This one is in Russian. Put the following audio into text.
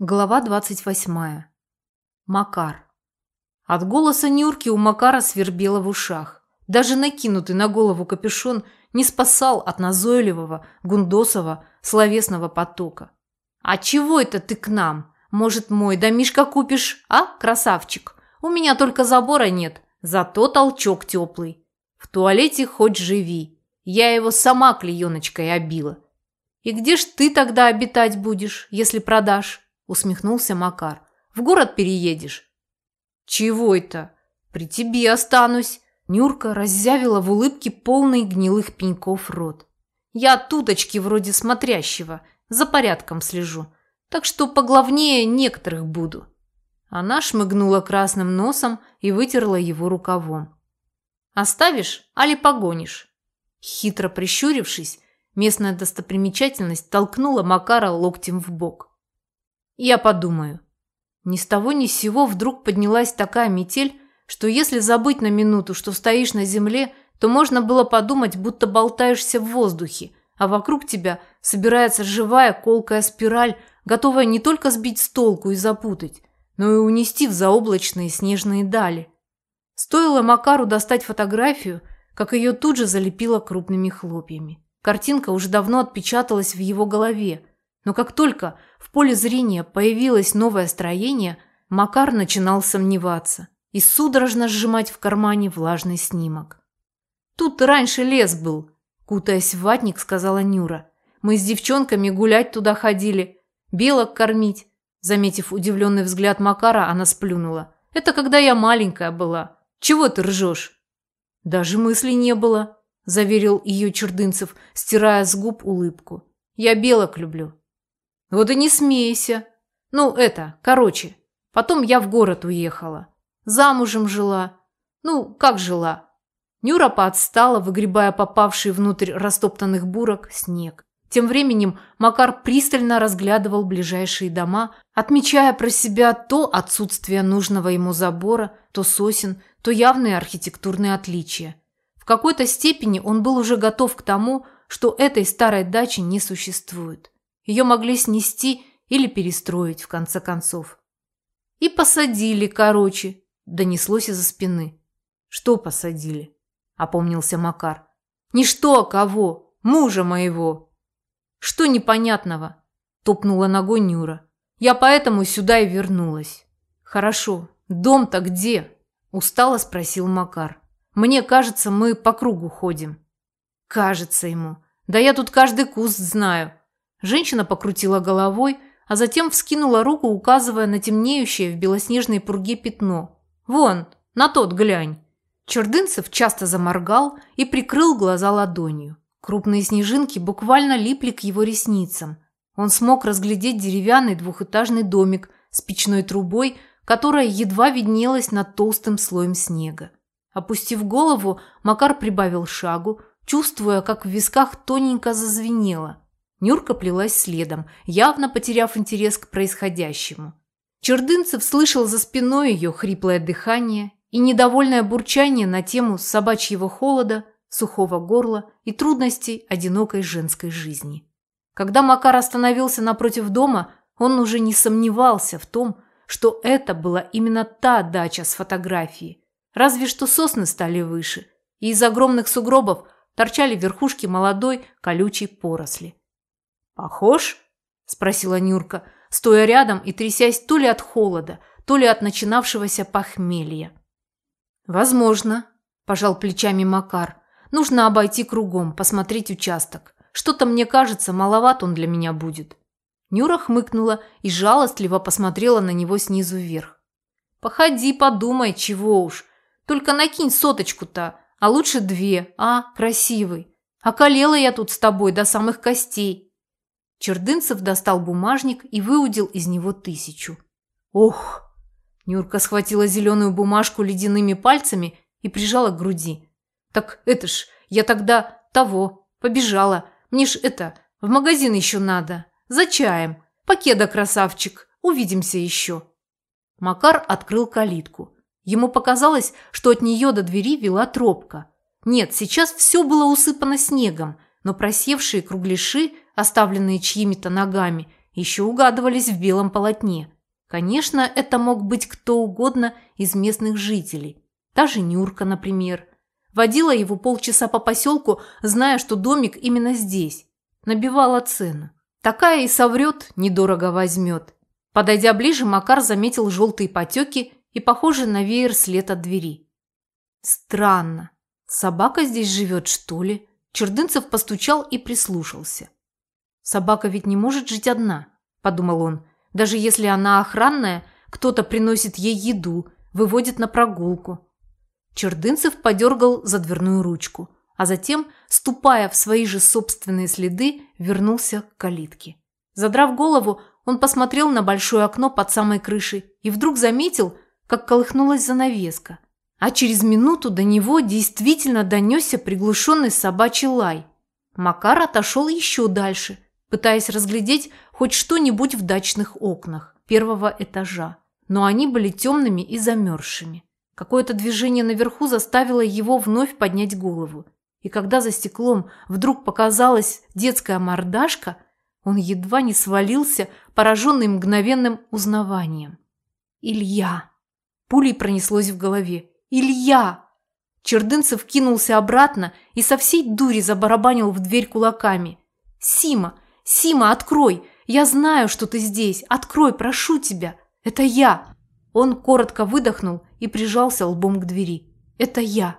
Глава 28. Макар. От голоса Нюрки у Макара свербело в ушах. Даже накинутый на голову капюшон не спасал от назойливого, гундосого, словесного потока. «А чего это ты к нам? Может, мой домишко купишь, а, красавчик? У меня только забора нет, зато толчок теплый. В туалете хоть живи. Я его сама клееночкой обила. И где ж ты тогда обитать будешь, если продашь?» Усмехнулся Макар. В город переедешь? Чего это? При тебе останусь. Нюрка раззявила в улыбке полный гнилых пеньков рот. Я туточки вроде смотрящего, за порядком слежу, так что поглавнее некоторых буду. Она шмыгнула красным носом и вытерла его рукавом. «Оставишь, али погонишь?» Хитро прищурившись, местная достопримечательность толкнула Макара локтем в бок. Я подумаю. Ни с того ни с сего вдруг поднялась такая метель, что если забыть на минуту, что стоишь на земле, то можно было подумать, будто болтаешься в воздухе, а вокруг тебя собирается живая колкая спираль, готовая не только сбить с толку и запутать, но и унести в заоблачные снежные дали. Стоило Макару достать фотографию, как ее тут же залепило крупными хлопьями. Картинка уже давно отпечаталась в его голове, но как только в поле зрения появилось новое строение, Макар начинал сомневаться и судорожно сжимать в кармане влажный снимок. «Тут раньше лес был», – кутаясь в ватник, сказала Нюра. «Мы с девчонками гулять туда ходили, белок кормить». Заметив удивленный взгляд Макара, она сплюнула. «Это когда я маленькая была. Чего ты ржешь?» «Даже мысли не было», – заверил ее Чердынцев, стирая с губ улыбку. «Я белок люблю. Вот и не смейся. Ну, это, короче. Потом я в город уехала. Замужем жила. Ну, как жила? Нюра подстала, выгребая попавший внутрь растоптанных бурок снег. Тем временем Макар пристально разглядывал ближайшие дома, отмечая про себя то отсутствие нужного ему забора, то сосен, то явные архитектурные отличия. В какой-то степени он был уже готов к тому, что этой старой дачи не существует. Ее могли снести или перестроить, в конце концов. И посадили, короче, донеслось из-за спины. Что посадили? Опомнился Макар. Не что, а кого? Мужа моего. Что непонятного? Топнула ногой Нюра. Я поэтому сюда и вернулась. Хорошо. Дом-то где? Устало спросил Макар. Мне кажется, мы по кругу ходим. Кажется ему. Да я тут каждый куст знаю. Женщина покрутила головой, а затем вскинула руку, указывая на темнеющее в белоснежной пурге пятно. «Вон, на тот глянь!» Чердынцев часто заморгал и прикрыл глаза ладонью. Крупные снежинки буквально липли к его ресницам. Он смог разглядеть деревянный двухэтажный домик с печной трубой, которая едва виднелась над толстым слоем снега. Опустив голову, Макар прибавил шагу, чувствуя, как в висках тоненько зазвенело – Нюрка плелась следом, явно потеряв интерес к происходящему. Чердынцев слышал за спиной ее хриплое дыхание и недовольное бурчание на тему собачьего холода, сухого горла и трудностей одинокой женской жизни. Когда Макар остановился напротив дома, он уже не сомневался в том, что это была именно та дача с фотографией. Разве что сосны стали выше, и из огромных сугробов торчали верхушки молодой колючей поросли. «Похож?» – спросила Нюрка, стоя рядом и трясясь то ли от холода, то ли от начинавшегося похмелья. «Возможно», – пожал плечами Макар. «Нужно обойти кругом, посмотреть участок. Что-то, мне кажется, маловат он для меня будет». Нюра хмыкнула и жалостливо посмотрела на него снизу вверх. «Походи, подумай, чего уж. Только накинь соточку-то, а лучше две, а, красивый. Околела я тут с тобой до самых костей. Чердынцев достал бумажник и выудил из него тысячу. «Ох!» Нюрка схватила зеленую бумажку ледяными пальцами и прижала к груди. «Так это ж, я тогда того, побежала. Мне ж это, в магазин еще надо. За чаем. Покеда, красавчик. Увидимся еще». Макар открыл калитку. Ему показалось, что от нее до двери вела тропка. Нет, сейчас все было усыпано снегом, но просевшие кругляши оставленные чьими-то ногами, еще угадывались в белом полотне. Конечно, это мог быть кто угодно из местных жителей. Та же Нюрка, например. Водила его полчаса по поселку, зная, что домик именно здесь. Набивала цену. Такая и соврет, недорого возьмет. Подойдя ближе, Макар заметил желтые потеки и похожий на веер след от двери. Странно. Собака здесь живет, что ли? Чердынцев постучал и прислушался. Собака ведь не может жить одна, подумал он. Даже если она охранная, кто-то приносит ей еду, выводит на прогулку. Чердынцев подергал за дверную ручку, а затем, ступая в свои же собственные следы, вернулся к калитке. Задрав голову, он посмотрел на большое окно под самой крышей и вдруг заметил, как колыхнулась занавеска. А через минуту до него действительно донесся приглушенный собачий лай. Макар отошел еще дальше, пытаясь разглядеть хоть что-нибудь в дачных окнах первого этажа. Но они были темными и замерзшими. Какое-то движение наверху заставило его вновь поднять голову. И когда за стеклом вдруг показалась детская мордашка, он едва не свалился, пораженный мгновенным узнаванием. «Илья!» Пулей пронеслось в голове. «Илья!» Чердынцев кинулся обратно и со всей дури забарабанил в дверь кулаками. «Сима! Сима, открой! Я знаю, что ты здесь! Открой, прошу тебя! Это я!» Он коротко выдохнул и прижался лбом к двери. «Это я!»